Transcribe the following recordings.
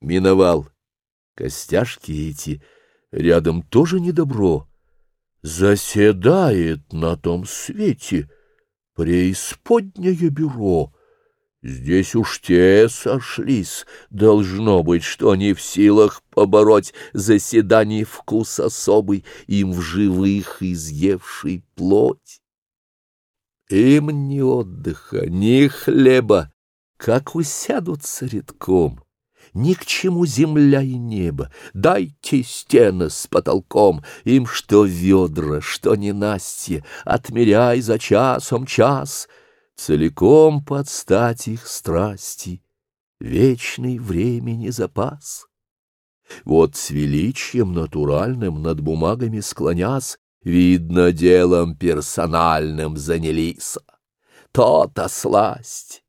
миновал. Костяшки эти рядом тоже недобро. Заседает на том свете преисподнее бюро. Здесь уж те сошлись, должно быть, что они в силах побороть заседание вкус особый, им в живых изъевший плоть. Им ни отдыха, ни хлеба, как усядутся редком ни к чему земля и небо. Дайте стены с потолком, им что ведра, что ненастье, отмеряй за часом час, целиком под стать их страсти, вечный времени запас. Вот с величием натуральным над бумагами склонясь, видно, делом персональным занялись. То-то сласть!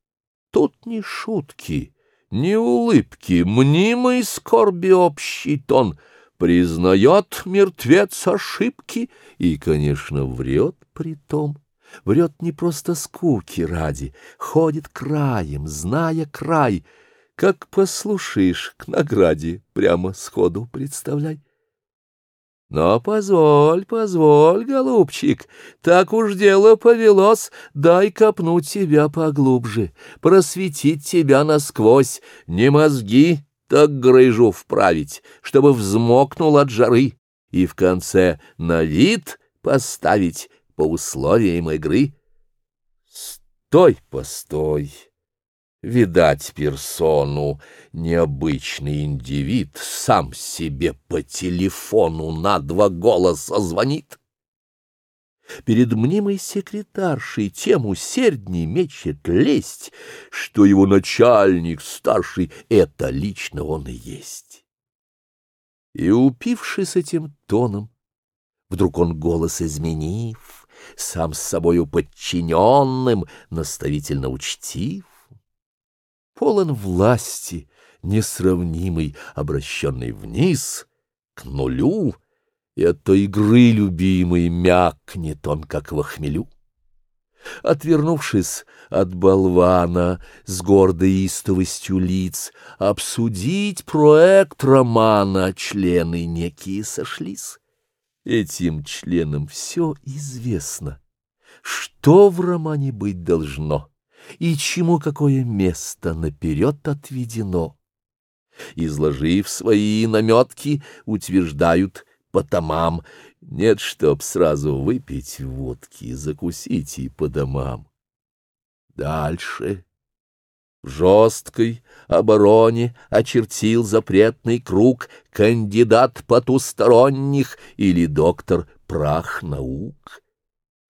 Тут не шутки — ни улыбки, мнимый скорби общий тон, признает мертвец ошибки и, конечно, врет при том. Врет не просто скуки ради, ходит краем, зная край, как послушаешь к награде, прямо сходу представляй. Но позволь, позволь, голубчик, так уж дело повелось, дай копнуть тебя поглубже, просветить тебя насквозь, не мозги, так грыжу вправить, чтобы взмокнул от жары, и в конце на вид поставить по условиям игры. Стой, постой! Видать персону, необычный индивид сам себе по телефону на два голоса звонит. Перед мнимой секретаршей тем усердней мечет лесть, что его начальник старший — это лично он и есть. И упившись этим тоном, вдруг он голос изменив, сам с собою подчиненным, наставительно учтив, полон власти, несравнимый, обращенный вниз, к нулю, и от той игры любимый мякнет он, как во хмелю. Отвернувшись от болвана с гордой истовостью лиц, обсудить проект романа члены некие сошлись. Этим членам все известно, что в романе быть должно и чему какое место наперед отведено. Изложив свои наметки, утверждают по томам, нет, чтоб сразу выпить водки, закусить и по домам. Дальше в жесткой обороне очертил запретный круг кандидат потусторонних или доктор прах наук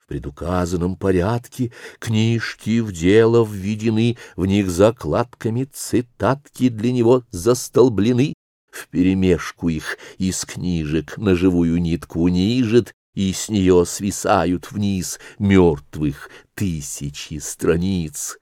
предуказанном порядке, книжки в дело введены, в них закладками цитатки для него застолблены, вперемешку их из книжек на живую нитку нижет, и с нее свисают вниз мертвых тысячи страниц.